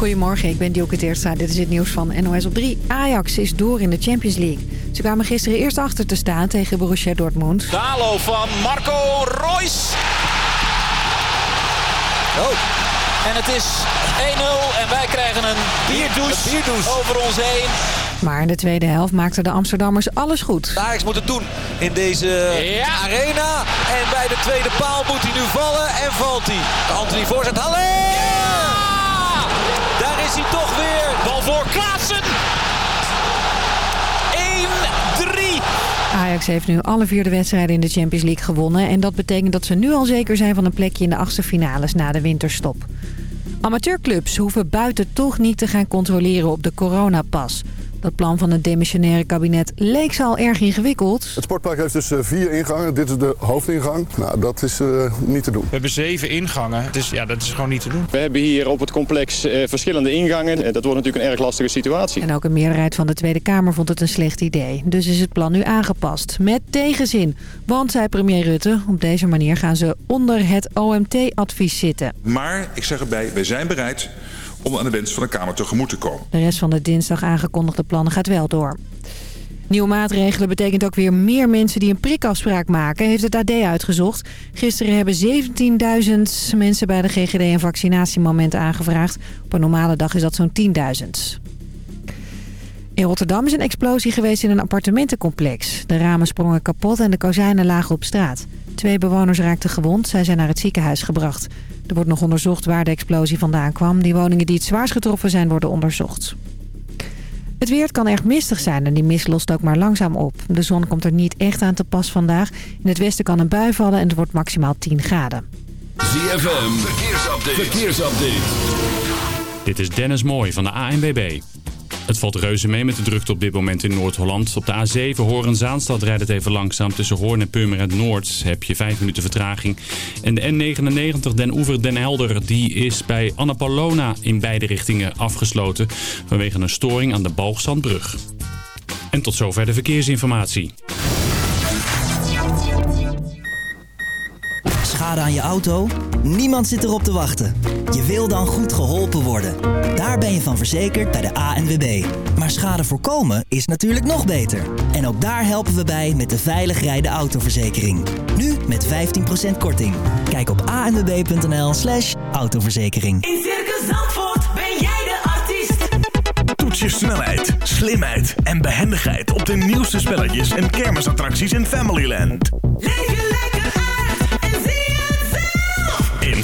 Goedemorgen, ik ben Dielke Teerstra. Dit is het nieuws van NOS op 3. Ajax is door in de Champions League. Ze kwamen gisteren eerst achter te staan tegen Borussia Dortmund. Dalo van Marco Reus. Oh. En het is 1-0 en wij krijgen een bierdouche, over ons heen. Maar in de tweede helft maakten de Amsterdammers alles goed. Ajax moet het doen in deze arena. En bij de tweede paal moet hij nu vallen en valt hij. Anthony voorzet, Halle! Is hij toch weer. Bal voor Klaassen. 1-3. Ajax heeft nu alle vierde wedstrijden in de Champions League gewonnen. En dat betekent dat ze nu al zeker zijn van een plekje in de achtste finales na de winterstop. Amateurclubs hoeven buiten toch niet te gaan controleren op de coronapas. Dat plan van het demissionaire kabinet leek ze al erg ingewikkeld. Het sportpark heeft dus eh, vier ingangen. Dit is de hoofdingang. Nou, dat is uh, niet te doen. We hebben zeven ingangen. Dus ja, dat is gewoon niet te doen. We hebben hier op het complex uh, verschillende ingangen. Dat wordt natuurlijk een erg lastige situatie. En ook een meerderheid van de Tweede Kamer vond het een slecht idee. Dus is het plan nu aangepast. Met tegenzin. Want, zei premier Rutte, op deze manier gaan ze onder het OMT-advies zitten. Maar, ik zeg erbij, wij zijn bereid om aan de wens van de Kamer tegemoet te komen. De rest van de dinsdag aangekondigde plannen gaat wel door. Nieuwe maatregelen betekent ook weer meer mensen die een prikafspraak maken, heeft het AD uitgezocht. Gisteren hebben 17.000 mensen bij de GGD een vaccinatiemoment aangevraagd. Op een normale dag is dat zo'n 10.000. In Rotterdam is een explosie geweest in een appartementencomplex. De ramen sprongen kapot en de kozijnen lagen op straat. Twee bewoners raakten gewond. Zij zijn naar het ziekenhuis gebracht. Er wordt nog onderzocht waar de explosie vandaan kwam. Die woningen die het zwaarst getroffen zijn worden onderzocht. Het weer kan erg mistig zijn en die mist lost ook maar langzaam op. De zon komt er niet echt aan te pas vandaag. In het westen kan een bui vallen en het wordt maximaal 10 graden. ZFM, verkeersupdate. verkeersupdate. Dit is Dennis Mooij van de ANWB. Het valt reuze mee met de drukte op dit moment in Noord-Holland. Op de A7 Horen-Zaanstad rijdt het even langzaam. Tussen Hoorn en Purmerend Noord heb je 5 minuten vertraging. En de N99 Den Oever-Den Helder die is bij Annapolona in beide richtingen afgesloten. Vanwege een storing aan de Balgzandbrug. En tot zover de verkeersinformatie. Schade aan je auto? Niemand zit erop te wachten. Je wil dan goed geholpen worden. Daar ben je van verzekerd bij de ANWB. Maar schade voorkomen is natuurlijk nog beter. En ook daar helpen we bij met de veilig rijden autoverzekering. Nu met 15% korting. Kijk op anwb.nl slash autoverzekering. In Circus Zandvoort ben jij de artiest. Toets je snelheid, slimheid en behendigheid op de nieuwste spelletjes en kermisattracties in Familyland. Leef je lekker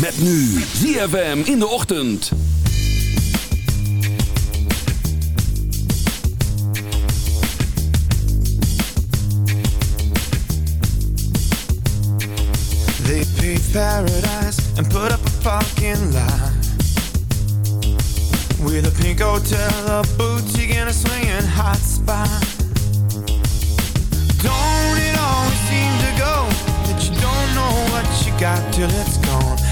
Met nu ZFM in de ochtend. They paved paradise and put up a parking lot. With a pink hotel, a boutique and a swinging hot spot. Don't it always seem to go That you don't know what you got till it's gone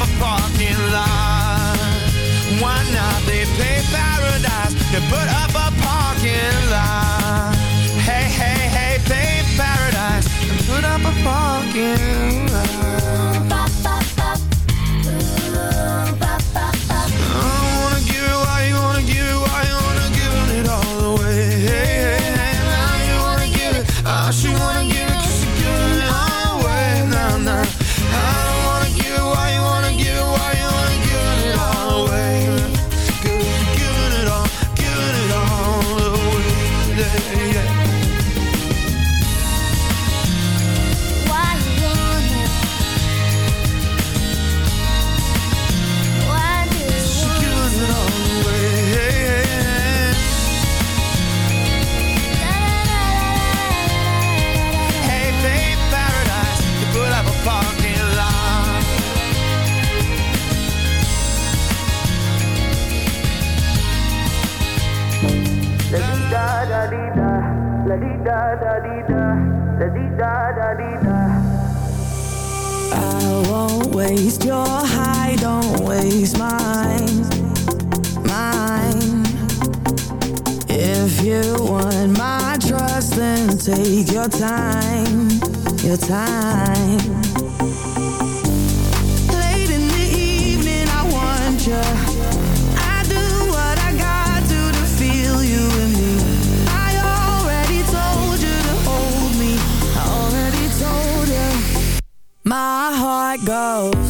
a parking lot. Why not? They play paradise to put up a parking lot. Hey, hey, hey, play paradise and put up a parking lot. I won't waste your don't waste mine, mine. If you want my trust, then take your time, your time. My heart goes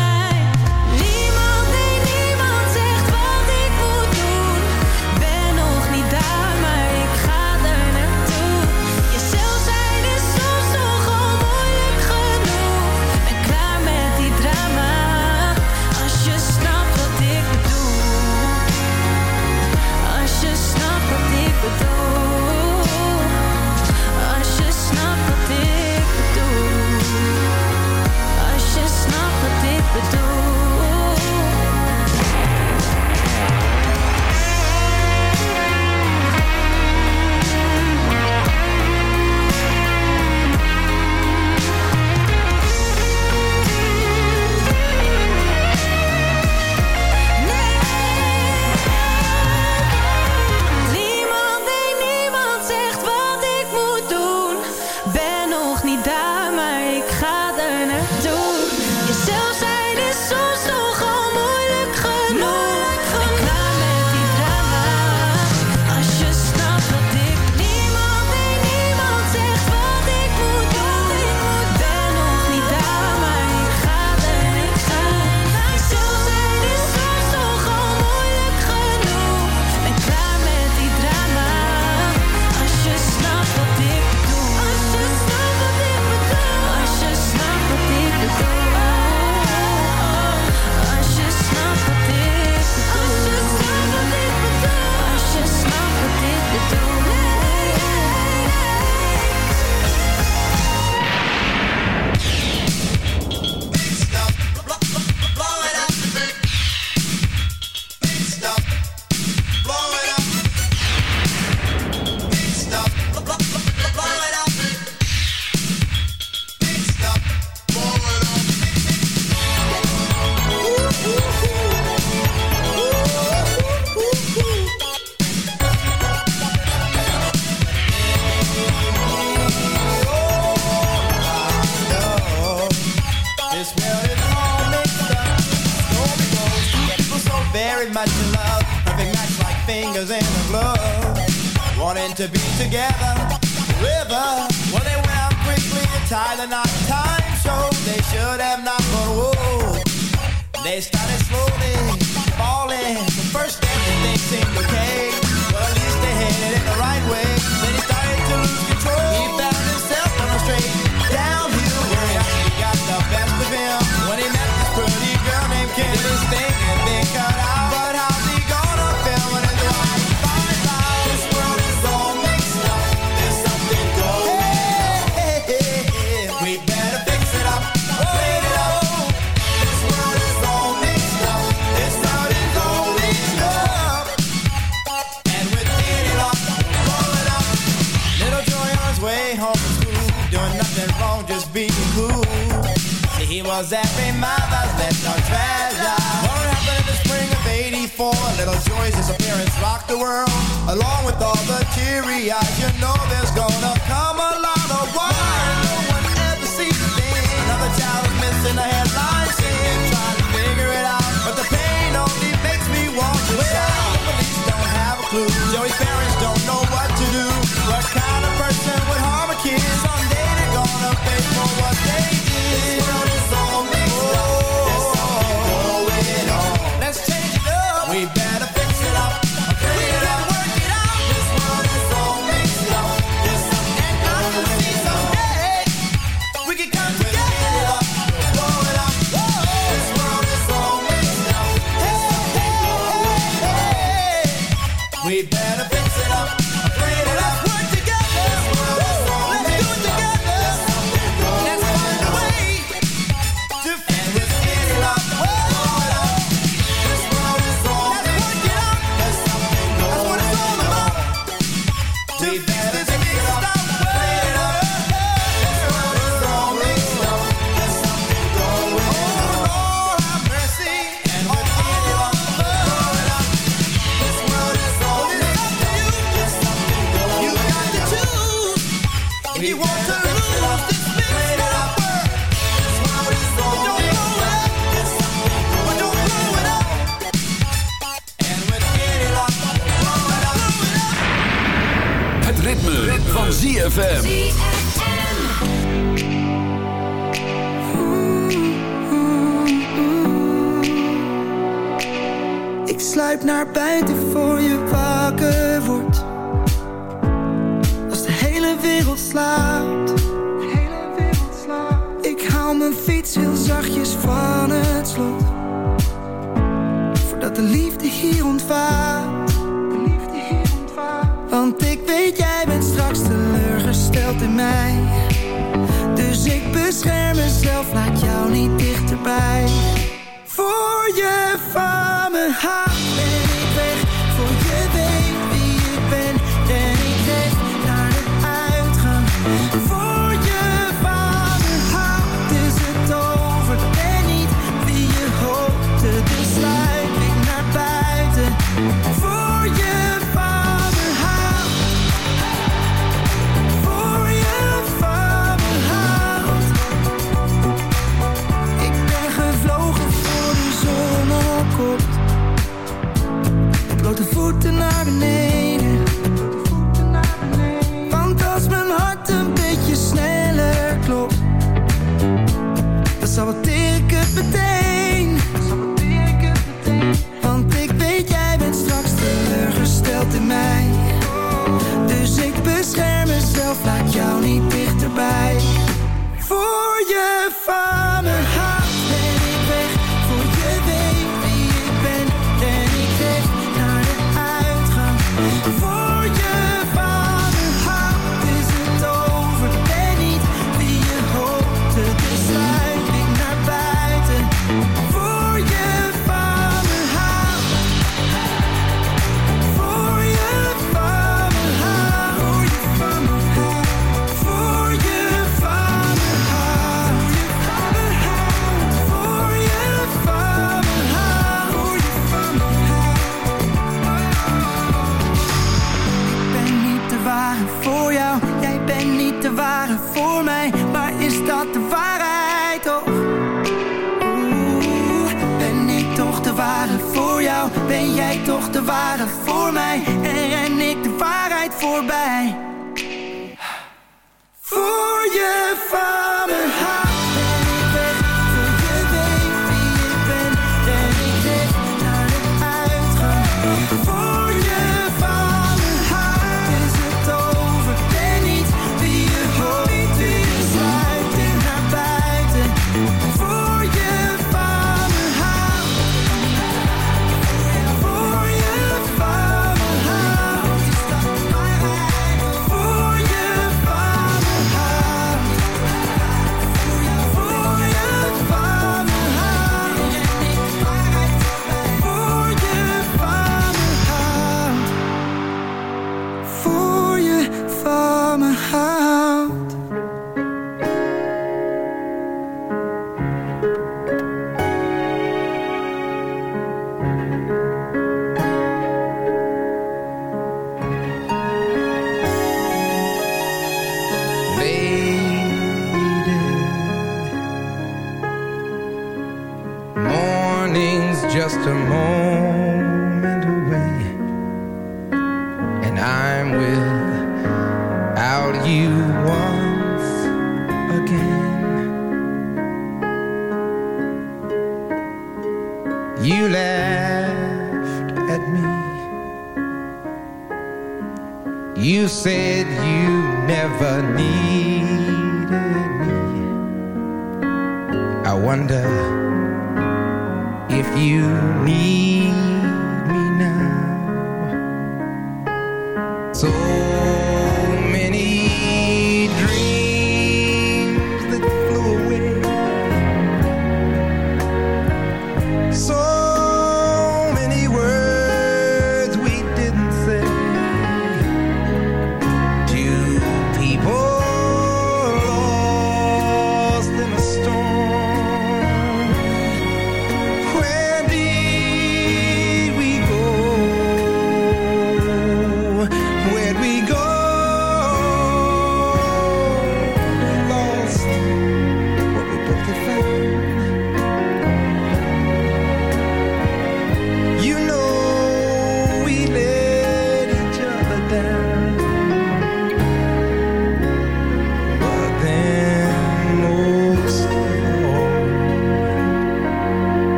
Wanting to be together, river. Well, they went out quickly and tied the knot. Time showed they should have not, but whoa. They started slowly falling. The first step, everything seemed okay. Well, at least they headed in the right way. Then he started to lose control. He found himself on a straight downhill the world, along with all the teary eyes. You know there's gonna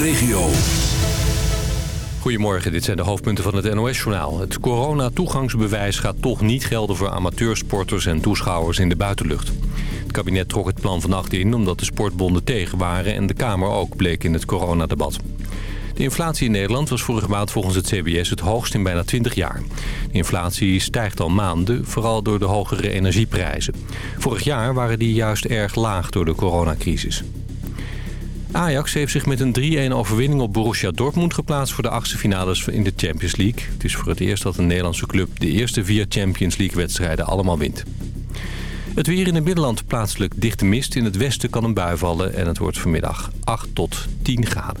regio. Goedemorgen, dit zijn de hoofdpunten van het NOS-journaal. Het corona-toegangsbewijs gaat toch niet gelden voor amateursporters en toeschouwers in de buitenlucht. Het kabinet trok het plan vannacht in omdat de sportbonden tegen waren en de Kamer ook bleek in het coronadebat. De inflatie in Nederland was vorige maand volgens het CBS het hoogst in bijna 20 jaar. De inflatie stijgt al maanden, vooral door de hogere energieprijzen. Vorig jaar waren die juist erg laag door de coronacrisis. Ajax heeft zich met een 3-1 overwinning op Borussia Dortmund geplaatst voor de achtste finales in de Champions League. Het is voor het eerst dat een Nederlandse club de eerste vier Champions League wedstrijden allemaal wint. Het weer in het binnenland plaatselijk dichte mist. In het westen kan een bui vallen en het wordt vanmiddag 8 tot 10 graden.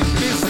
in business.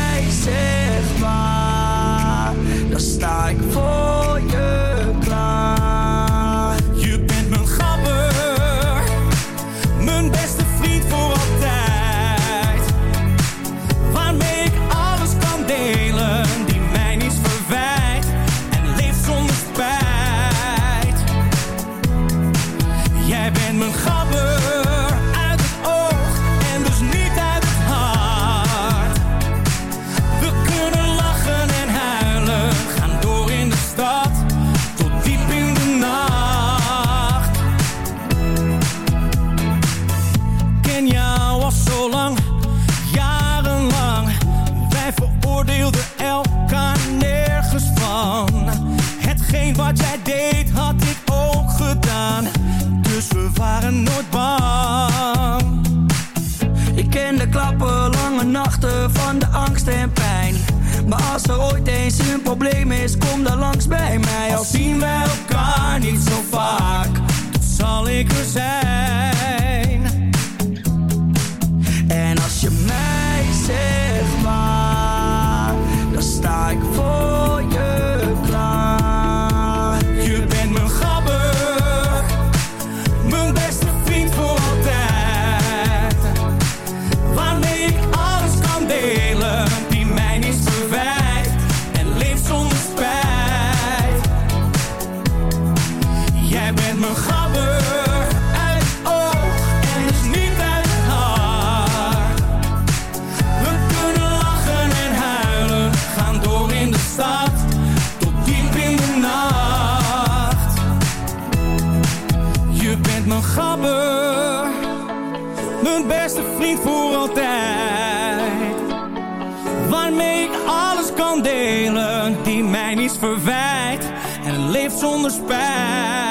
jij zegt waar, dan for. mij niets verwijt en leeft zonder spijt.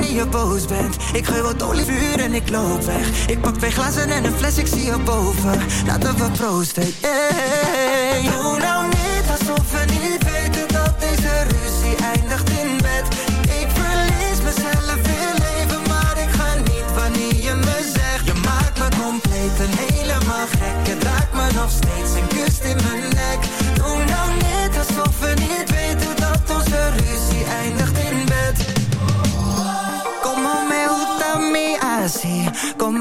je boos bent. Ik gooi wat olievuur en ik loop weg. Ik pak twee glazen en een fles, ik zie je boven. Laten we proosten, yeah. Doe nou niet alsof we niet weten dat deze ruzie eindigt in bed. Ik verlies mezelf weer leven, maar ik ga niet wanneer je me zegt. Je maakt me compleet en helemaal gek. Je draagt me nog steeds en kust in mijn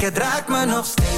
gek Het me nog steeds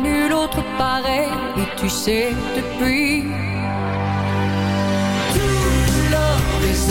nul autre pareil, et tu sais depuis tout l'or des